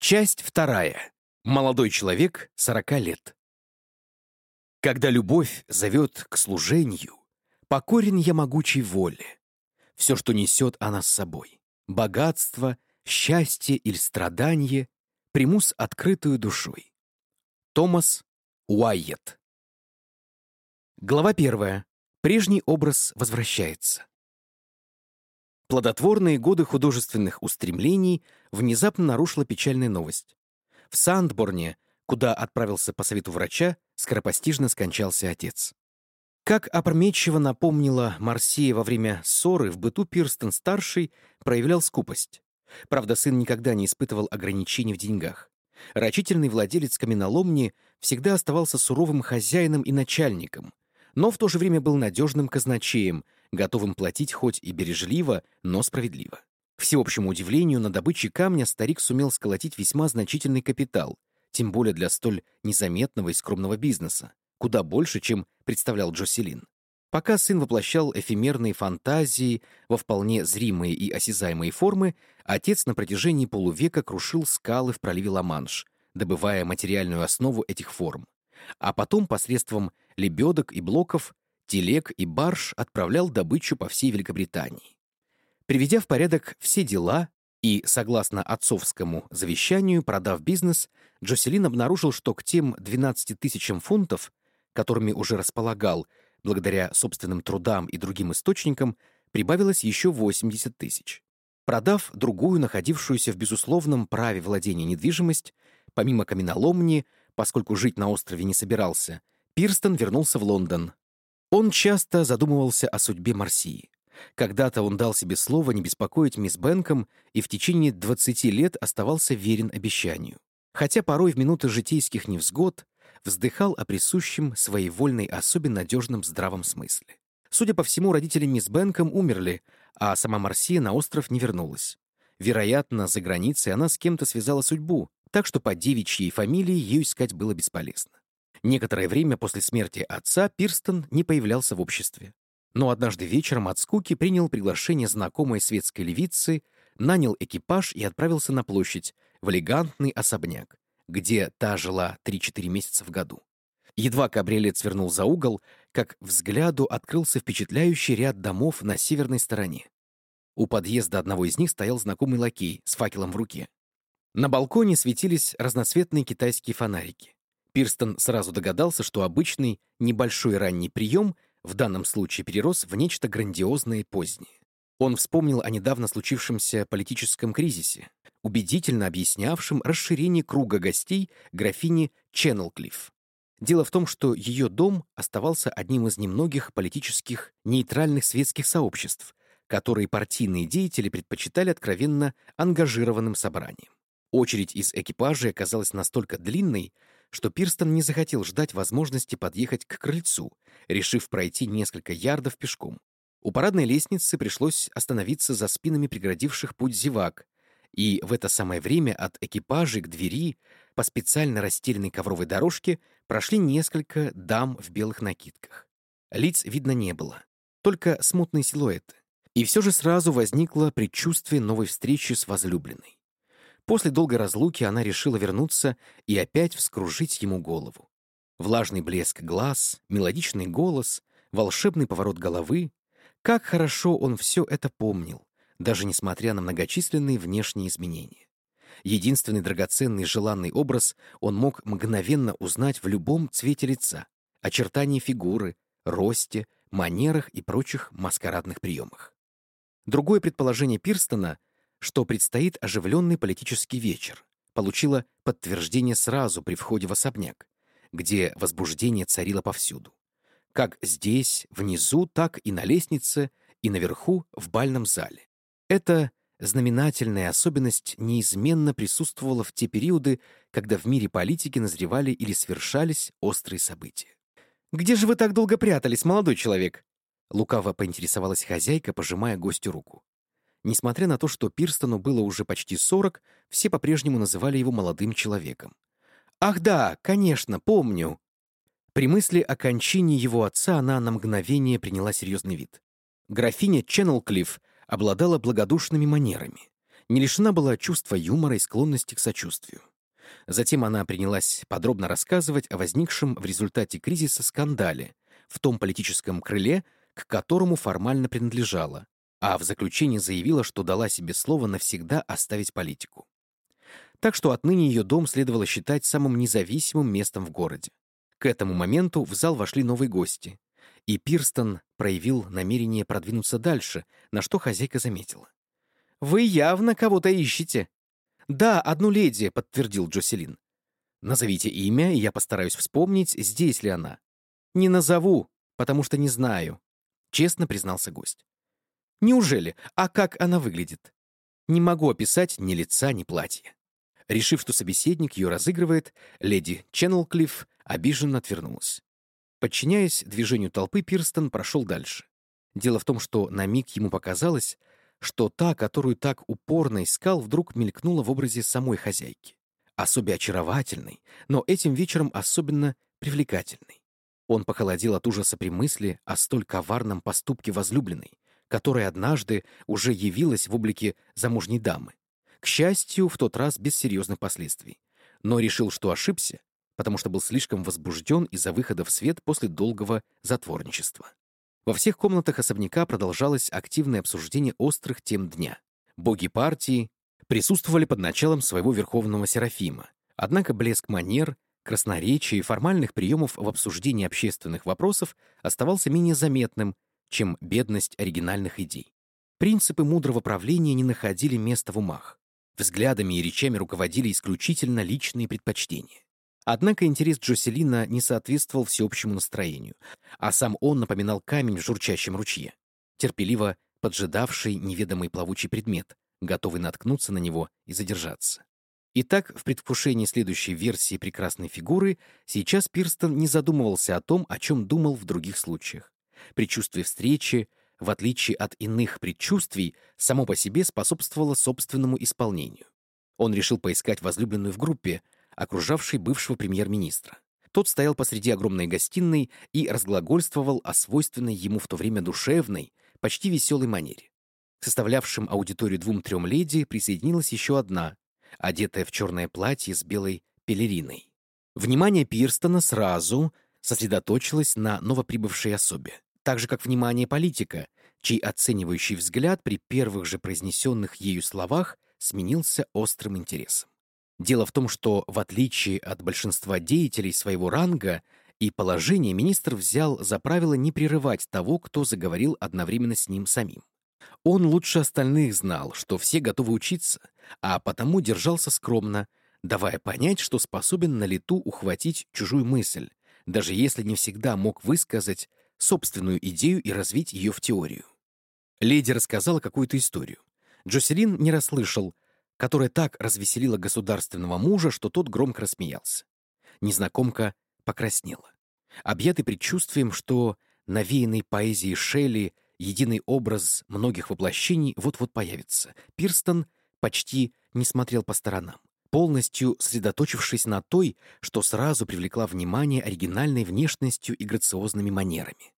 Часть вторая. Молодой человек, 40 лет. Когда любовь зовет к служению, покорен я могучей воле. Все, что несет она с собой, богатство, счастье или страдание, приму с открытую душой. Томас Уайет. Глава первая. Прежний образ возвращается. Плодотворные годы художественных устремлений внезапно нарушила печальная новость. В Сандборне, куда отправился по совету врача, скоропостижно скончался отец. Как опрометчиво напомнила Марсия во время ссоры, в быту Пирстон-старший проявлял скупость. Правда, сын никогда не испытывал ограничений в деньгах. Рачительный владелец каменоломни всегда оставался суровым хозяином и начальником, но в то же время был надежным казначеем — готовым платить хоть и бережливо, но справедливо. К всеобщему удивлению, на добыче камня старик сумел сколотить весьма значительный капитал, тем более для столь незаметного и скромного бизнеса, куда больше, чем представлял Джоселин. Пока сын воплощал эфемерные фантазии во вполне зримые и осязаемые формы, отец на протяжении полувека крушил скалы в проливе Ла-Манш, добывая материальную основу этих форм. А потом посредством лебедок и блоков телег и барж отправлял добычу по всей Великобритании. Приведя в порядок все дела и, согласно отцовскому завещанию, продав бизнес, Джоселин обнаружил, что к тем 12 тысячам фунтов, которыми уже располагал, благодаря собственным трудам и другим источникам, прибавилось еще 80 тысяч. Продав другую, находившуюся в безусловном праве владения недвижимость, помимо каменоломни, поскольку жить на острове не собирался, Пирстон вернулся в Лондон, он часто задумывался о судьбе Марсии. Когда-то он дал себе слово не беспокоить мисс Бенком и в течение 20 лет оставался верен обещанию. Хотя порой в минуты житейских невзгод вздыхал о присущем своей вольной особе надежном здравом смысле. Судя по всему, родители мисс Бенком умерли, а сама Марсия на остров не вернулась. Вероятно, за границей она с кем-то связала судьбу, так что по девичьей фамилии ее искать было бесполезно. Некоторое время после смерти отца Пирстон не появлялся в обществе. Но однажды вечером от скуки принял приглашение знакомой светской левицы, нанял экипаж и отправился на площадь, в элегантный особняк, где та жила 3-4 месяца в году. Едва кабриолет свернул за угол, как взгляду открылся впечатляющий ряд домов на северной стороне. У подъезда одного из них стоял знакомый лакей с факелом в руке. На балконе светились разноцветные китайские фонарики. Пирстон сразу догадался, что обычный небольшой ранний прием в данном случае перерос в нечто грандиозное и позднее. Он вспомнил о недавно случившемся политическом кризисе, убедительно объяснявшем расширение круга гостей графини Ченнелклифф. Дело в том, что ее дом оставался одним из немногих политических нейтральных светских сообществ, которые партийные деятели предпочитали откровенно ангажированным собранием. Очередь из экипажей оказалась настолько длинной, что Пирстон не захотел ждать возможности подъехать к крыльцу, решив пройти несколько ярдов пешком. У парадной лестницы пришлось остановиться за спинами преградивших путь зевак, и в это самое время от экипажей к двери по специально расстеленной ковровой дорожке прошли несколько дам в белых накидках. Лиц видно не было, только смутные силуэты. И все же сразу возникло предчувствие новой встречи с возлюбленной. После долгой разлуки она решила вернуться и опять вскружить ему голову. Влажный блеск глаз, мелодичный голос, волшебный поворот головы. Как хорошо он все это помнил, даже несмотря на многочисленные внешние изменения. Единственный драгоценный желанный образ он мог мгновенно узнать в любом цвете лица, очертании фигуры, росте, манерах и прочих маскарадных приемах. Другое предположение Пирстона что предстоит оживленный политический вечер, получила подтверждение сразу при входе в особняк, где возбуждение царило повсюду. Как здесь, внизу, так и на лестнице, и наверху, в бальном зале. Эта знаменательная особенность неизменно присутствовала в те периоды, когда в мире политики назревали или свершались острые события. «Где же вы так долго прятались, молодой человек?» Лукаво поинтересовалась хозяйка, пожимая гостю руку. Несмотря на то, что Пирстону было уже почти 40, все по-прежнему называли его молодым человеком. «Ах да, конечно, помню!» При мысли о кончине его отца она на мгновение приняла серьезный вид. Графиня Ченнелклифф обладала благодушными манерами. не лишена была чувства юмора и склонности к сочувствию. Затем она принялась подробно рассказывать о возникшем в результате кризиса скандале в том политическом крыле, к которому формально принадлежала, а в заключении заявила, что дала себе слово навсегда оставить политику. Так что отныне ее дом следовало считать самым независимым местом в городе. К этому моменту в зал вошли новые гости, и Пирстон проявил намерение продвинуться дальше, на что хозяйка заметила. «Вы явно кого-то ищете». «Да, одну леди», — подтвердил Джоселин. «Назовите имя, и я постараюсь вспомнить, здесь ли она». «Не назову, потому что не знаю», — честно признался гость. «Неужели? А как она выглядит?» «Не могу описать ни лица, ни платья». Решив, что собеседник ее разыгрывает, леди Ченнелклифф обиженно отвернулась. Подчиняясь движению толпы, Пирстон прошел дальше. Дело в том, что на миг ему показалось, что та, которую так упорно искал, вдруг мелькнула в образе самой хозяйки. Особе очаровательной, но этим вечером особенно привлекательной. Он похолодел от ужаса при мысли о столь коварном поступке возлюбленной, которая однажды уже явилась в облике замужней дамы. К счастью, в тот раз без серьезных последствий. Но решил, что ошибся, потому что был слишком возбужден из-за выхода в свет после долгого затворничества. Во всех комнатах особняка продолжалось активное обсуждение острых тем дня. Боги партии присутствовали под началом своего верховного Серафима. Однако блеск манер, красноречия и формальных приемов в обсуждении общественных вопросов оставался менее заметным, чем бедность оригинальных идей. Принципы мудрого правления не находили места в умах. Взглядами и речами руководили исключительно личные предпочтения. Однако интерес Джоселина не соответствовал всеобщему настроению, а сам он напоминал камень в журчащем ручье, терпеливо поджидавший неведомый плавучий предмет, готовый наткнуться на него и задержаться. Итак, в предвкушении следующей версии прекрасной фигуры сейчас Пирстон не задумывался о том, о чем думал в других случаях. Предчувствие встречи, в отличие от иных предчувствий, само по себе способствовало собственному исполнению. Он решил поискать возлюбленную в группе, окружавший бывшего премьер-министра. Тот стоял посреди огромной гостиной и разглагольствовал о свойственной ему в то время душевной, почти веселой манере. К составлявшим аудиторию двум-трем леди присоединилась еще одна, одетая в черное платье с белой пелериной. Внимание Пирстона сразу сосредоточилось на новоприбывшей особе, так же как внимание политика, чей оценивающий взгляд при первых же произнесенных ею словах сменился острым интересом. Дело в том, что, в отличие от большинства деятелей своего ранга и положения, министр взял за правило не прерывать того, кто заговорил одновременно с ним самим. Он лучше остальных знал, что все готовы учиться, а потому держался скромно, давая понять, что способен на лету ухватить чужую мысль, даже если не всегда мог высказать собственную идею и развить ее в теорию. Леди рассказала какую-то историю. Джоселин не расслышал, которая так развеселила государственного мужа, что тот громко рассмеялся. Незнакомка покраснела. Объятый предчувствием, что навеянный поэзией Шелли единый образ многих воплощений вот-вот появится, Пирстон почти не смотрел по сторонам, полностью сосредоточившись на той, что сразу привлекла внимание оригинальной внешностью и грациозными манерами.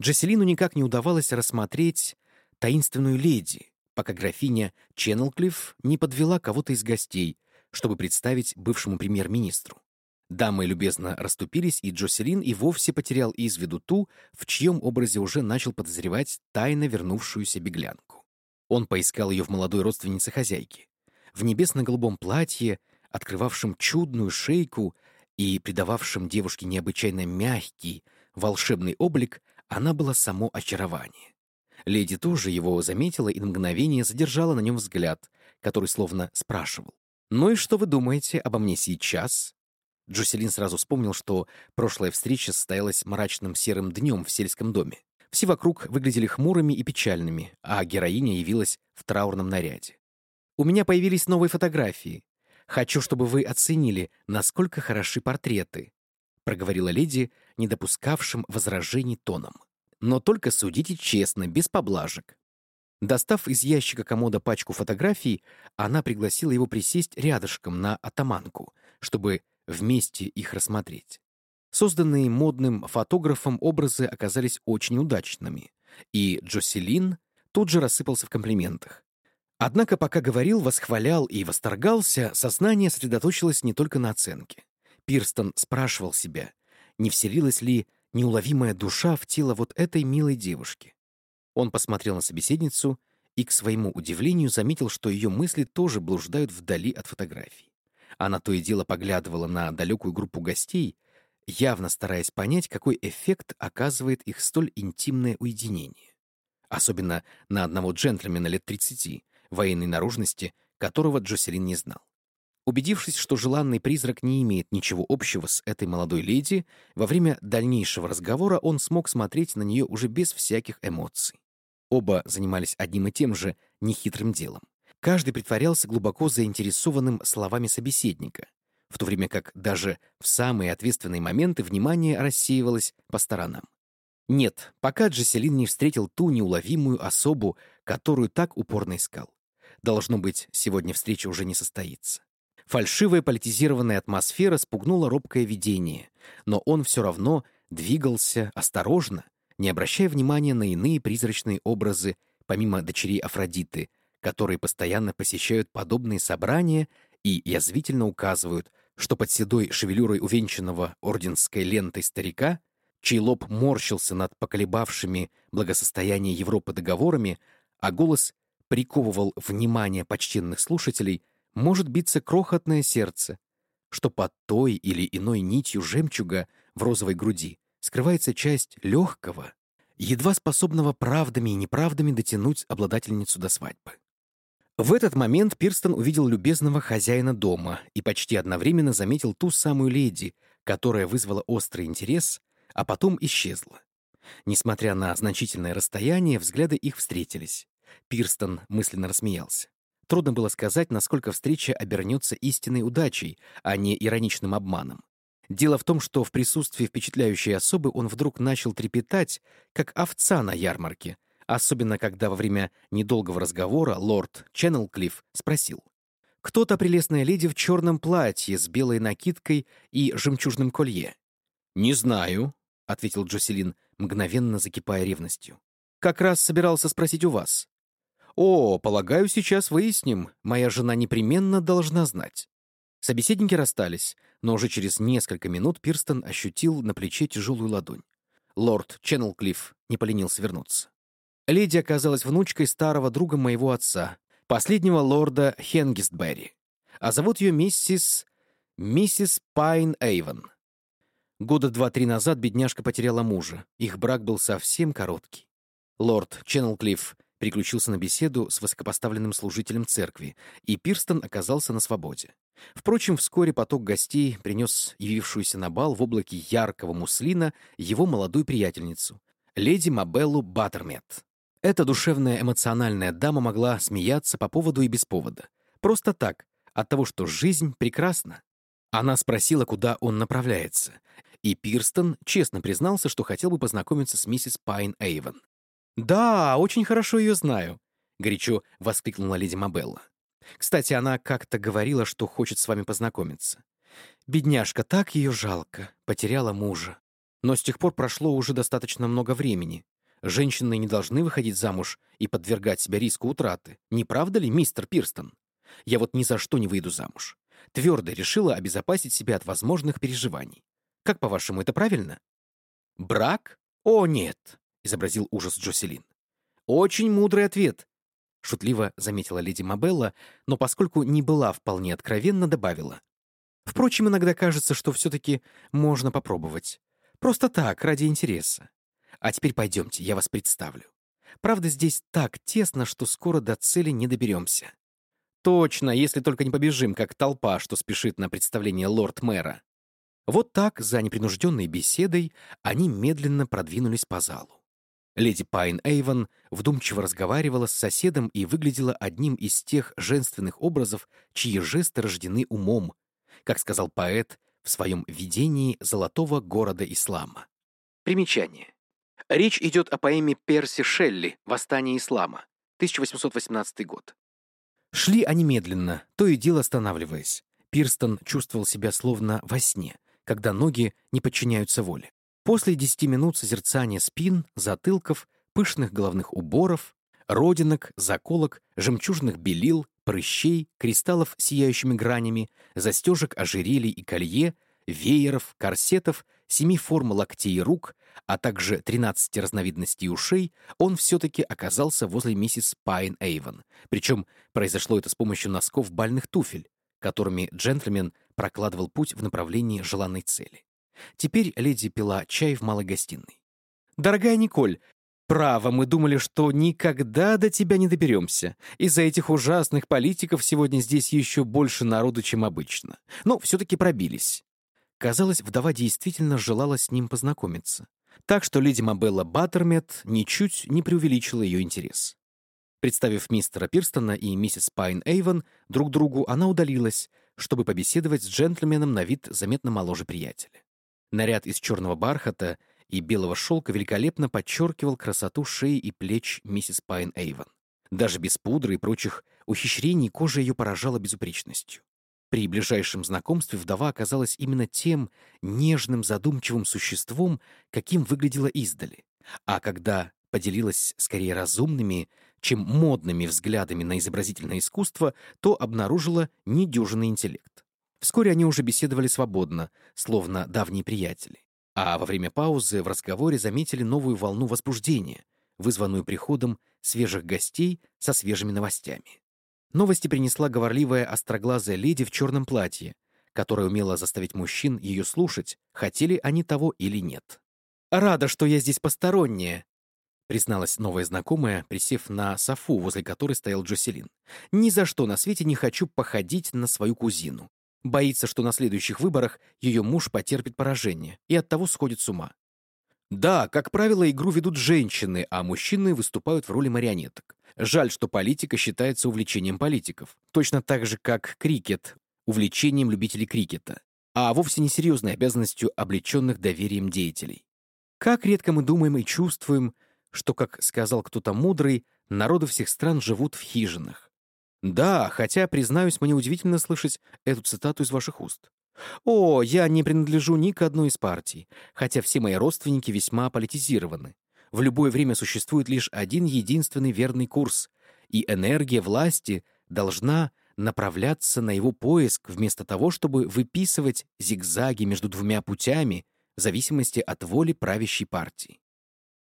Джесселину никак не удавалось рассмотреть таинственную леди, пока графиня Ченнелклифф не подвела кого-то из гостей, чтобы представить бывшему премьер-министру. Дамы любезно расступились, и Джоселин и вовсе потерял из виду ту, в чьем образе уже начал подозревать тайно вернувшуюся беглянку. Он поискал ее в молодой родственнице хозяйки. В небесно-голубом платье, открывавшем чудную шейку и придававшем девушке необычайно мягкий, волшебный облик, она была само очарование. Леди тоже его заметила и на мгновение задержала на нем взгляд, который словно спрашивал. «Ну и что вы думаете обо мне сейчас?» Джоселин сразу вспомнил, что прошлая встреча состоялась мрачным серым днем в сельском доме. Все вокруг выглядели хмурыми и печальными, а героиня явилась в траурном наряде. «У меня появились новые фотографии. Хочу, чтобы вы оценили, насколько хороши портреты», проговорила леди, не допускавшим возражений тоном. Но только судите честно, без поблажек. Достав из ящика комода пачку фотографий, она пригласила его присесть рядышком на атаманку, чтобы вместе их рассмотреть. Созданные модным фотографом образы оказались очень удачными, и Джоселин тут же рассыпался в комплиментах. Однако, пока говорил, восхвалял и восторгался, сознание сосредоточилось не только на оценке. Пирстон спрашивал себя, не вселилась ли неуловимая душа в тело вот этой милой девушки. Он посмотрел на собеседницу и, к своему удивлению, заметил, что ее мысли тоже блуждают вдали от фотографий. Она то и дело поглядывала на далекую группу гостей, явно стараясь понять, какой эффект оказывает их столь интимное уединение. Особенно на одного джентльмена лет 30, военной наружности, которого Джоселин не знал. Убедившись, что желанный призрак не имеет ничего общего с этой молодой леди, во время дальнейшего разговора он смог смотреть на нее уже без всяких эмоций. Оба занимались одним и тем же нехитрым делом. Каждый притворялся глубоко заинтересованным словами собеседника, в то время как даже в самые ответственные моменты внимание рассеивалось по сторонам. Нет, пока Джеселин не встретил ту неуловимую особу, которую так упорно искал. Должно быть, сегодня встреча уже не состоится. Фальшивая политизированная атмосфера спугнула робкое видение, но он все равно двигался осторожно, не обращая внимания на иные призрачные образы, помимо дочерей Афродиты, которые постоянно посещают подобные собрания и язвительно указывают, что под седой шевелюрой увенчанного орденской лентой старика, чей лоб морщился над поколебавшими благосостояние Европы договорами, а голос приковывал внимание почтенных слушателей, может биться крохотное сердце, что под той или иной нитью жемчуга в розовой груди скрывается часть легкого, едва способного правдами и неправдами дотянуть обладательницу до свадьбы. В этот момент Пирстон увидел любезного хозяина дома и почти одновременно заметил ту самую леди, которая вызвала острый интерес, а потом исчезла. Несмотря на значительное расстояние, взгляды их встретились. Пирстон мысленно рассмеялся. Трудно было сказать, насколько встреча обернется истинной удачей, а не ироничным обманом. Дело в том, что в присутствии впечатляющей особы он вдруг начал трепетать, как овца на ярмарке, особенно когда во время недолгого разговора лорд Ченнелклифф спросил. «Кто-то прелестная леди в черном платье с белой накидкой и жемчужным колье?» «Не знаю», — ответил Джоселин, мгновенно закипая ревностью. «Как раз собирался спросить у вас». «О, полагаю, сейчас выясним. Моя жена непременно должна знать». Собеседники расстались, но уже через несколько минут Пирстон ощутил на плече тяжелую ладонь. Лорд Ченнелклифф не поленился вернуться. Леди оказалась внучкой старого друга моего отца, последнего лорда Хенгистберри. А зовут ее миссис... миссис Пайн Эйвен. Года два-три назад бедняжка потеряла мужа. Их брак был совсем короткий. Лорд Ченнелклифф переключился на беседу с высокопоставленным служителем церкви, и Пирстон оказался на свободе. Впрочем, вскоре поток гостей принес явившуюся на бал в облаке яркого муслина его молодую приятельницу, леди Мабеллу Баттермет. Эта душевная эмоциональная дама могла смеяться по поводу и без повода. Просто так, от того, что жизнь прекрасна. Она спросила, куда он направляется, и Пирстон честно признался, что хотел бы познакомиться с миссис Пайн Эйвен. «Да, очень хорошо ее знаю», — горячо воскликнула леди Мабелла. «Кстати, она как-то говорила, что хочет с вами познакомиться. Бедняжка, так ее жалко, потеряла мужа. Но с тех пор прошло уже достаточно много времени. Женщины не должны выходить замуж и подвергать себя риску утраты. Не правда ли, мистер Пирстон? Я вот ни за что не выйду замуж. Твердо решила обезопасить себя от возможных переживаний. Как, по-вашему, это правильно? Брак? О, нет. — изобразил ужас Джоселин. «Очень мудрый ответ», — шутливо заметила леди Мабелла, но поскольку не была вполне откровенна, добавила. «Впрочем, иногда кажется, что все-таки можно попробовать. Просто так, ради интереса. А теперь пойдемте, я вас представлю. Правда, здесь так тесно, что скоро до цели не доберемся». «Точно, если только не побежим, как толпа, что спешит на представление лорд-мэра». Вот так, за непринужденной беседой, они медленно продвинулись по залу. Леди Пайн Эйвен вдумчиво разговаривала с соседом и выглядела одним из тех женственных образов, чьи жесты рождены умом, как сказал поэт в своем видении золотого города ислама. Примечание. Речь идет о поэме Перси Шелли «Восстание ислама», 1818 год. Шли они медленно, то и дело останавливаясь. Пирстон чувствовал себя словно во сне, когда ноги не подчиняются воле. После десяти минут созерцания спин, затылков, пышных головных уборов, Родинок, заколок, жемчужных белил, прыщей, кристаллов с сияющими гранями, застежек ожерелий и колье, вееров, корсетов, семи форм локтей и рук, а также 13 разновидностей ушей, он все-таки оказался возле миссис Пайн Эйвен. Причем произошло это с помощью носков бальных туфель, которыми джентльмен прокладывал путь в направлении желанной цели. Теперь леди пила чай в малой гостиной. «Дорогая Николь, право, мы думали, что никогда до тебя не доберемся. Из-за этих ужасных политиков сегодня здесь еще больше народу, чем обычно. Но все-таки пробились». Казалось, вдова действительно желала с ним познакомиться. Так что леди Мабелла Баттермет ничуть не преувеличила ее интерес. Представив мистера Пирстона и миссис Пайн Эйвен друг другу, она удалилась, чтобы побеседовать с джентльменом на вид заметно моложе приятеля. Наряд из черного бархата и белого шелка великолепно подчеркивал красоту шеи и плеч миссис Пайн Эйвен. Даже без пудры и прочих ухищрений кожа ее поражала безупречностью. При ближайшем знакомстве вдова оказалась именно тем нежным, задумчивым существом, каким выглядела издали. А когда поделилась скорее разумными, чем модными взглядами на изобразительное искусство, то обнаружила недюжинный интеллект. Вскоре они уже беседовали свободно, словно давние приятели. А во время паузы в разговоре заметили новую волну возбуждения, вызванную приходом свежих гостей со свежими новостями. Новости принесла говорливая остроглазая леди в черном платье, которая умела заставить мужчин ее слушать, хотели они того или нет. «Рада, что я здесь посторонняя», — призналась новая знакомая, присев на софу, возле которой стоял Джоселин. «Ни за что на свете не хочу походить на свою кузину. Боится, что на следующих выборах ее муж потерпит поражение и оттого сходит с ума. Да, как правило, игру ведут женщины, а мужчины выступают в роли марионеток. Жаль, что политика считается увлечением политиков. Точно так же, как крикет — увлечением любителей крикета, а вовсе не серьезной обязанностью облеченных доверием деятелей. Как редко мы думаем и чувствуем, что, как сказал кто-то мудрый, народы всех стран живут в хижинах. Да, хотя, признаюсь, мне удивительно слышать эту цитату из ваших уст. О, я не принадлежу ни к одной из партий, хотя все мои родственники весьма политизированы. В любое время существует лишь один единственный верный курс, и энергия власти должна направляться на его поиск вместо того, чтобы выписывать зигзаги между двумя путями в зависимости от воли правящей партии.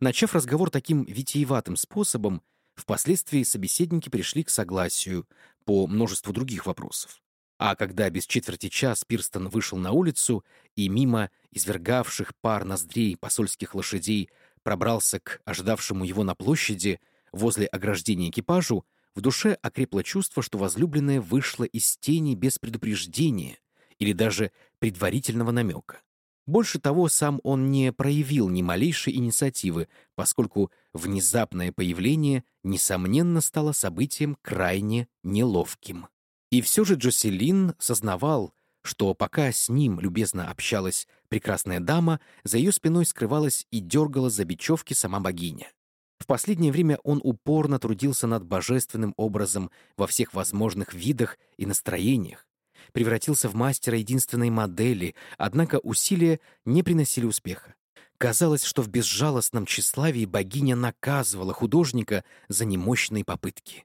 Начав разговор таким витиеватым способом, впоследствии собеседники пришли к согласию по множеству других вопросов. А когда без четверти час Пирстон вышел на улицу и мимо извергавших пар ноздрей посольских лошадей пробрался к ожидавшему его на площади возле ограждения экипажу, в душе окрепло чувство, что возлюбленная вышла из тени без предупреждения или даже предварительного намека. Больше того, сам он не проявил ни малейшей инициативы, поскольку внезапное появление, несомненно, стало событием крайне неловким. И все же Джоселин сознавал, что пока с ним любезно общалась прекрасная дама, за ее спиной скрывалась и дергала за бечевки сама богиня. В последнее время он упорно трудился над божественным образом во всех возможных видах и настроениях, превратился в мастера единственной модели, однако усилия не приносили успеха. Казалось, что в безжалостном тщеславии богиня наказывала художника за немощные попытки.